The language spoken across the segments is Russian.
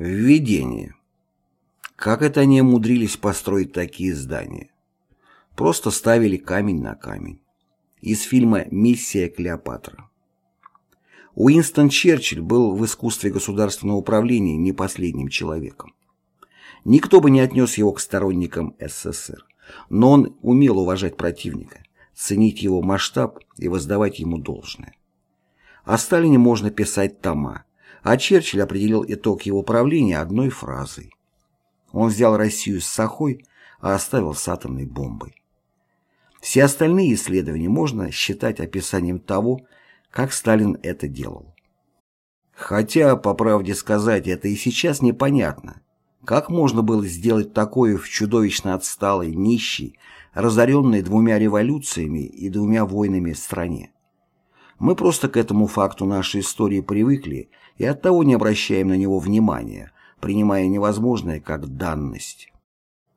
Введение. Как это они умудрились построить такие здания? Просто ставили камень на камень. Из фильма «Миссия Клеопатра». Уинстон Черчилль был в искусстве государственного управления не последним человеком. Никто бы не отнес его к сторонникам СССР, но он умел уважать противника, ценить его масштаб и воздавать ему должное. О Сталине можно писать тома, а Черчилль определил итог его правления одной фразой. Он взял Россию с сахой, а оставил с атомной бомбой. Все остальные исследования можно считать описанием того, как Сталин это делал. Хотя, по правде сказать, это и сейчас непонятно. Как можно было сделать такое в чудовищно отсталой, нищей, разоренной двумя революциями и двумя войнами стране? Мы просто к этому факту нашей истории привыкли и оттого не обращаем на него внимания, принимая невозможное как данность.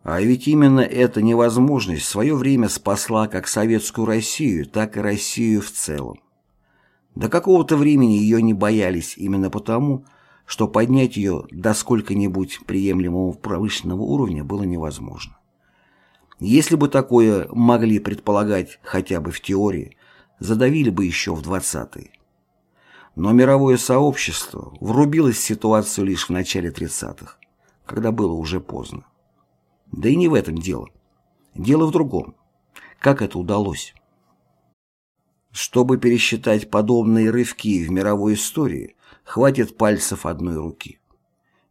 А ведь именно эта невозможность в свое время спасла как Советскую Россию, так и Россию в целом. До какого-то времени ее не боялись именно потому, что поднять ее до сколько-нибудь приемлемого промышленного уровня было невозможно. Если бы такое могли предполагать хотя бы в теории, задавили бы еще в 20-е. Но мировое сообщество врубилось в ситуацию лишь в начале 30-х, когда было уже поздно. Да и не в этом дело. Дело в другом. Как это удалось? Чтобы пересчитать подобные рывки в мировой истории, хватит пальцев одной руки.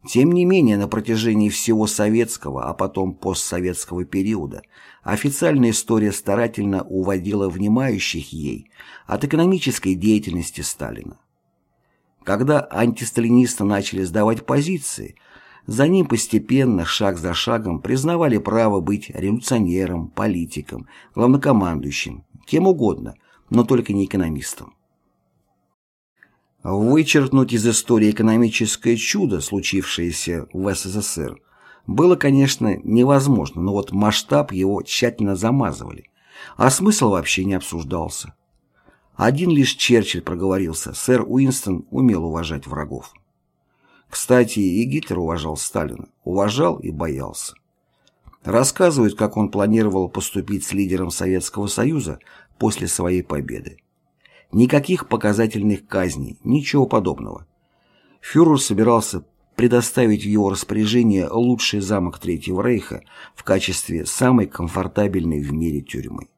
Тем не менее, на протяжении всего советского, а потом постсоветского периода, официальная история старательно уводила внимающих ей от экономической деятельности Сталина. Когда антисталинисты начали сдавать позиции – за ним постепенно, шаг за шагом, признавали право быть революционером, политиком, главнокомандующим, кем угодно, но только не экономистом. Вычеркнуть из истории экономическое чудо, случившееся в СССР, было, конечно, невозможно, но вот масштаб его тщательно замазывали, а смысл вообще не обсуждался. Один лишь Черчилль проговорился, сэр Уинстон умел уважать врагов. Кстати, и Гитлер уважал Сталина, уважал и боялся. Рассказывают, как он планировал поступить с лидером Советского Союза после своей победы. Никаких показательных казней, ничего подобного. Фюрер собирался предоставить в его распоряжение лучший замок Третьего Рейха в качестве самой комфортабельной в мире тюрьмы.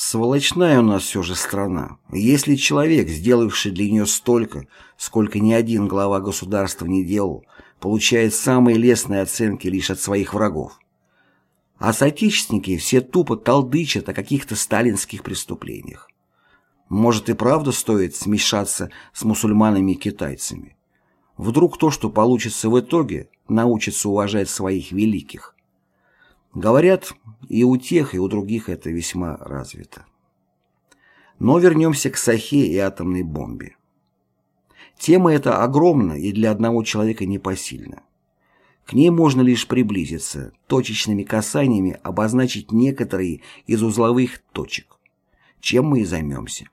Сволочная у нас все же страна. Если человек, сделавший для нее столько, сколько ни один глава государства не делал, получает самые лестные оценки лишь от своих врагов. А соотечественники все тупо толдычат о каких-то сталинских преступлениях. Может и правда стоит смешаться с мусульманами и китайцами. Вдруг то, что получится в итоге, научится уважать своих великих. Говорят, и у тех, и у других это весьма развито. Но вернемся к Сахе и атомной бомбе. Тема эта огромна и для одного человека непосильна. К ней можно лишь приблизиться, точечными касаниями обозначить некоторые из узловых точек, чем мы и займемся.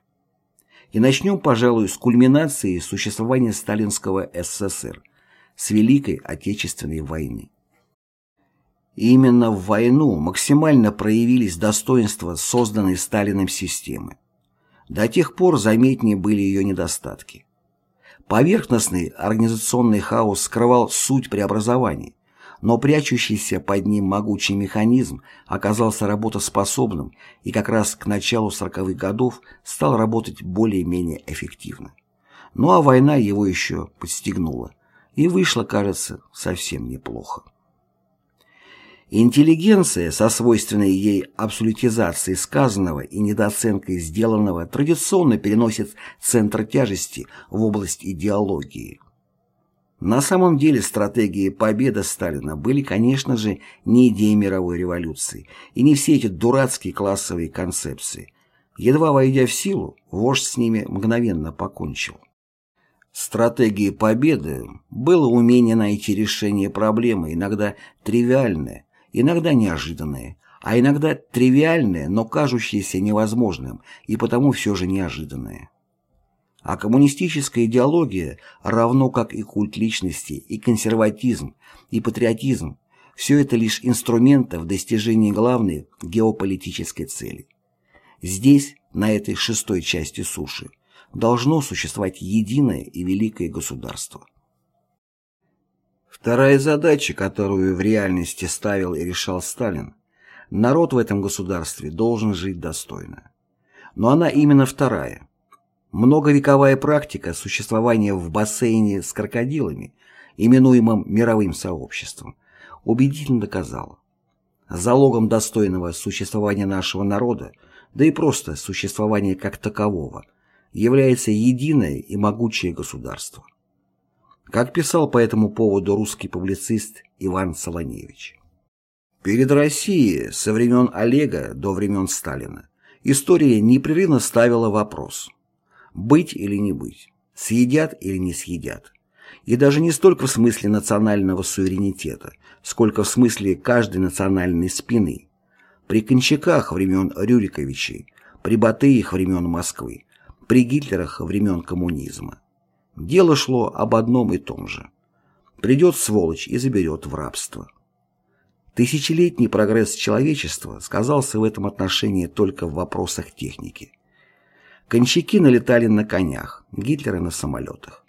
И начнем, пожалуй, с кульминации существования сталинского СССР, с Великой Отечественной войны. Именно в войну максимально проявились достоинства созданной Сталиным системы. До тех пор заметнее были ее недостатки. Поверхностный организационный хаос скрывал суть преобразований, но прячущийся под ним могучий механизм оказался работоспособным и как раз к началу 40-х годов стал работать более-менее эффективно. Ну а война его еще подстегнула, и вышло, кажется, совсем неплохо. Интеллигенция со свойственной ей абсолютизацией сказанного и недооценкой сделанного традиционно переносит центр тяжести в область идеологии. На самом деле стратегии победы Сталина были, конечно же, не идеей мировой революции и не все эти дурацкие классовые концепции. Едва войдя в силу, вождь с ними мгновенно покончил. Стратегией победы было умение найти решение проблемы, иногда тривиальное, иногда неожиданные, а иногда тривиальные, но кажущиеся невозможным и потому все же неожиданные. А коммунистическая идеология, равно как и культ личности, и консерватизм, и патриотизм, все это лишь инструменты в достижении главной геополитической цели. Здесь, на этой шестой части суши, должно существовать единое и великое государство. Вторая задача, которую в реальности ставил и решал Сталин, народ в этом государстве должен жить достойно. Но она именно вторая. Многовековая практика существования в бассейне с крокодилами, именуемом мировым сообществом, убедительно доказала. Залогом достойного существования нашего народа, да и просто существования как такового, является единое и могучее государство. Как писал по этому поводу русский публицист Иван Солоневич. Перед Россией со времен Олега до времен Сталина история непрерывно ставила вопрос «быть или не быть, съедят или не съедят». И даже не столько в смысле национального суверенитета, сколько в смысле каждой национальной спины. При Кончаках времен Рюриковичей, при Батыях времен Москвы, при Гитлерах времен коммунизма. Дело шло об одном и том же. Придет сволочь и заберет в рабство. Тысячелетний прогресс человечества сказался в этом отношении только в вопросах техники. Кончаки налетали на конях, Гитлеры на самолетах.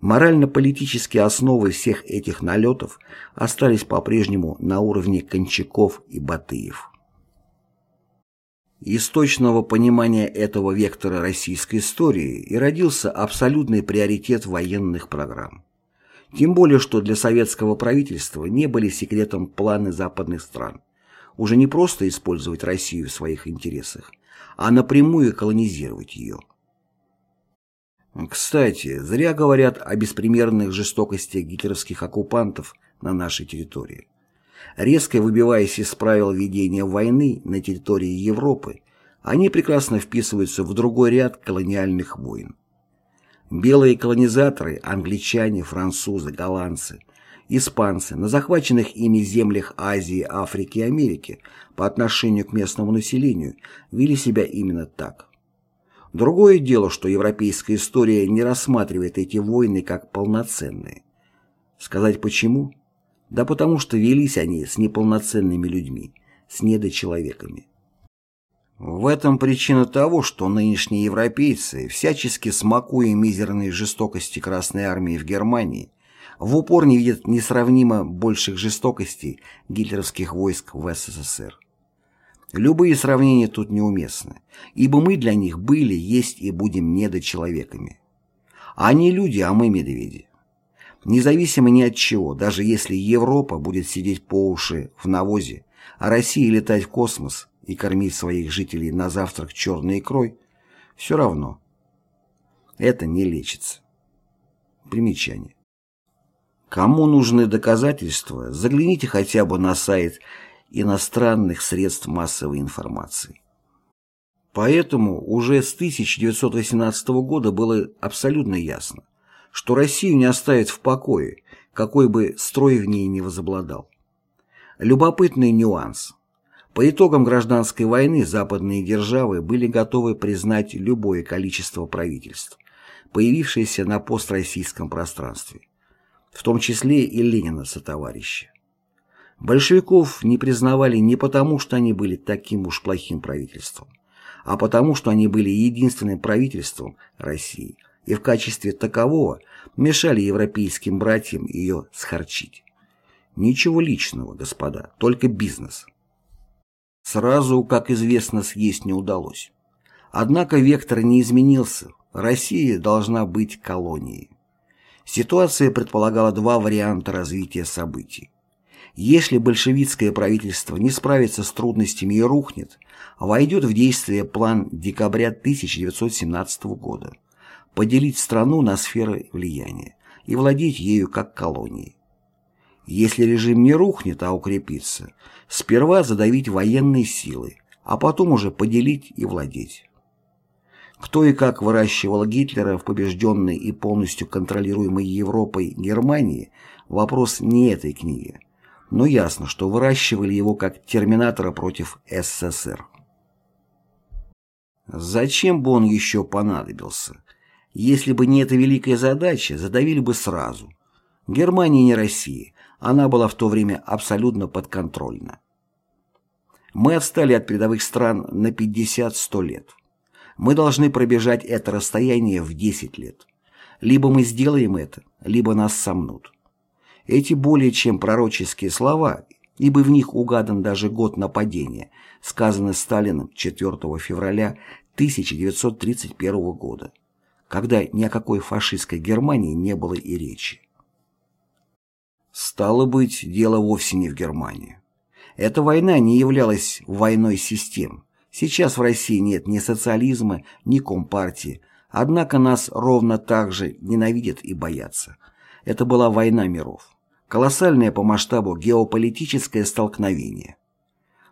Морально-политические основы всех этих налетов остались по-прежнему на уровне Кончаков и Батыев. Из точного понимания этого вектора российской истории и родился абсолютный приоритет военных программ. Тем более, что для советского правительства не были секретом планы западных стран. Уже не просто использовать Россию в своих интересах, а напрямую колонизировать ее. Кстати, зря говорят о беспримерных жестокостях гитлеровских оккупантов на нашей территории. Резко выбиваясь из правил ведения войны на территории Европы, они прекрасно вписываются в другой ряд колониальных войн. Белые колонизаторы, англичане, французы, голландцы, испанцы на захваченных ими землях Азии, Африки и Америки по отношению к местному населению вели себя именно так. Другое дело, что европейская история не рассматривает эти войны как полноценные. Сказать почему? Да потому что велись они с неполноценными людьми, с недочеловеками. В этом причина того, что нынешние европейцы, всячески смакуя мизерные жестокости Красной Армии в Германии, в упор не видят несравнимо больших жестокостей гитлеровских войск в СССР. Любые сравнения тут неуместны, ибо мы для них были, есть и будем недочеловеками. Они люди, а мы медведи. Независимо ни от чего, даже если Европа будет сидеть по уши в навозе, а Россия летать в космос и кормить своих жителей на завтрак черной икрой, все равно. Это не лечится. Примечание. Кому нужны доказательства, загляните хотя бы на сайт иностранных средств массовой информации. Поэтому уже с 1918 года было абсолютно ясно, что Россию не оставят в покое, какой бы строй в ней не возобладал. Любопытный нюанс. По итогам гражданской войны западные державы были готовы признать любое количество правительств, появившееся на построссийском пространстве, в том числе и Ленина сотоварища. Большевиков не признавали не потому, что они были таким уж плохим правительством, а потому, что они были единственным правительством России и в качестве такового мешали европейским братьям ее схорчить. Ничего личного, господа, только бизнес. Сразу, как известно, съесть не удалось. Однако вектор не изменился. Россия должна быть колонией. Ситуация предполагала два варианта развития событий. Если большевистское правительство не справится с трудностями и рухнет, войдет в действие план декабря 1917 года поделить страну на сферы влияния и владеть ею как колонией. Если режим не рухнет, а укрепится, сперва задавить военные силы, а потом уже поделить и владеть. Кто и как выращивал Гитлера в побежденной и полностью контролируемой Европой Германии – вопрос не этой книги – но ясно, что выращивали его как терминатора против СССР. Зачем бы он еще понадобился? Если бы не эта великая задача, задавили бы сразу. Германия не Россия, она была в то время абсолютно подконтрольна. Мы отстали от передовых стран на 50-100 лет. Мы должны пробежать это расстояние в 10 лет. Либо мы сделаем это, либо нас сомнут. Эти более чем пророческие слова, ибо в них угадан даже год нападения, сказаны Сталиным 4 февраля 1931 года, когда ни о какой фашистской Германии не было и речи. Стало быть, дело вовсе не в Германии. Эта война не являлась войной систем. Сейчас в России нет ни социализма, ни компартии, однако нас ровно так же ненавидят и боятся. Это была война миров. Колоссальное по масштабу геополитическое столкновение.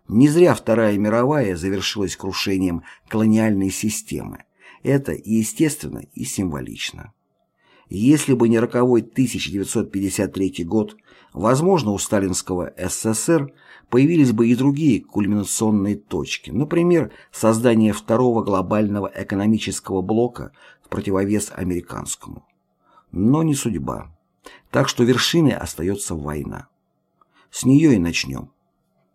Не зря Вторая мировая завершилась крушением колониальной системы. Это и естественно, и символично. Если бы не роковой 1953 год, возможно, у сталинского СССР появились бы и другие кульминационные точки, например, создание второго глобального экономического блока в противовес американскому. Но не судьба. Так что вершиной остается война. С нее и начнем.